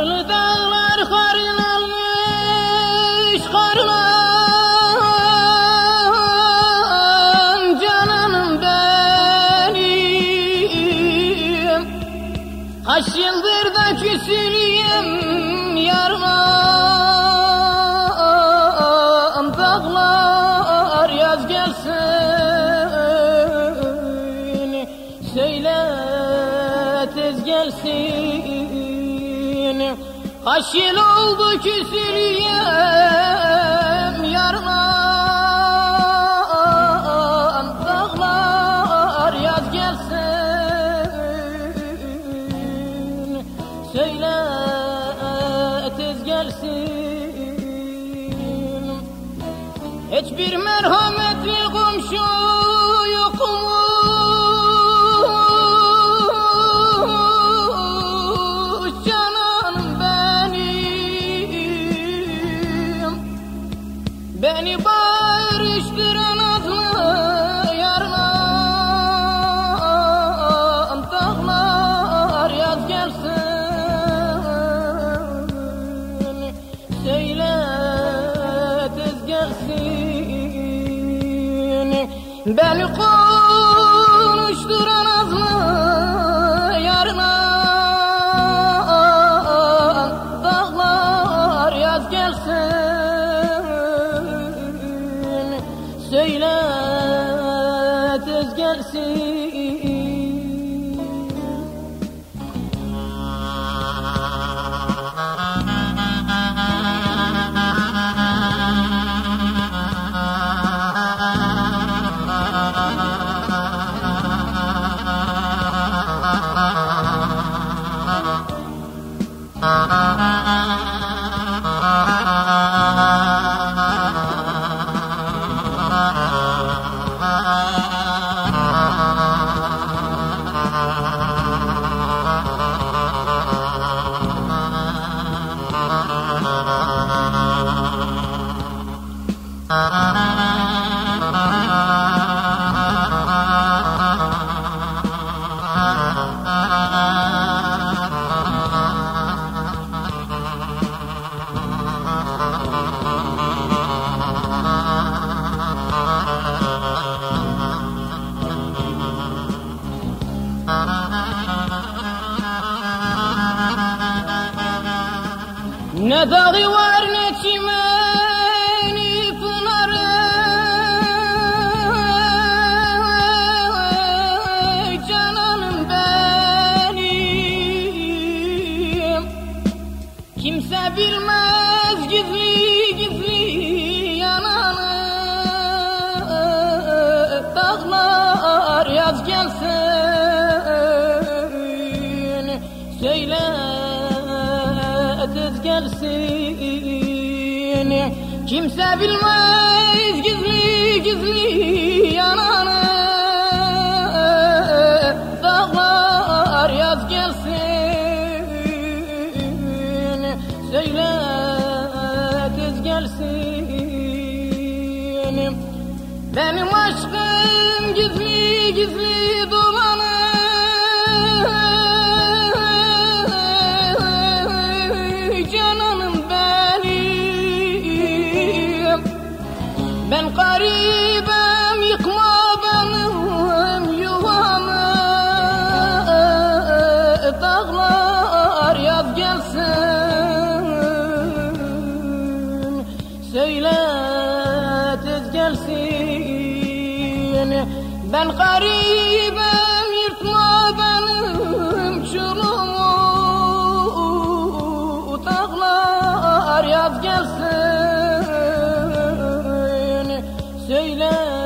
Karlı dağlar karlanmış karlan cananım benim. Kaç yıldır da küsülüyüm yarman dağlar yaz gelsin Söyle tez gelsin Kaç yıl oldu küsülüyem yarman Dağlar yaz gelsin. Söyle tez gelsin. Hiçbir merhametli komşu gelsin Beni نبغي وارنتي ما gelsin Kimse bilmez gizli gizli yananı. Dağlar yaz gelsin Söyle tez gelsin. Benim aşkım Ben garibim yıkma benim yuvamı Dağlar yaz gelsin Söyle tez gelsin Ben Söyle.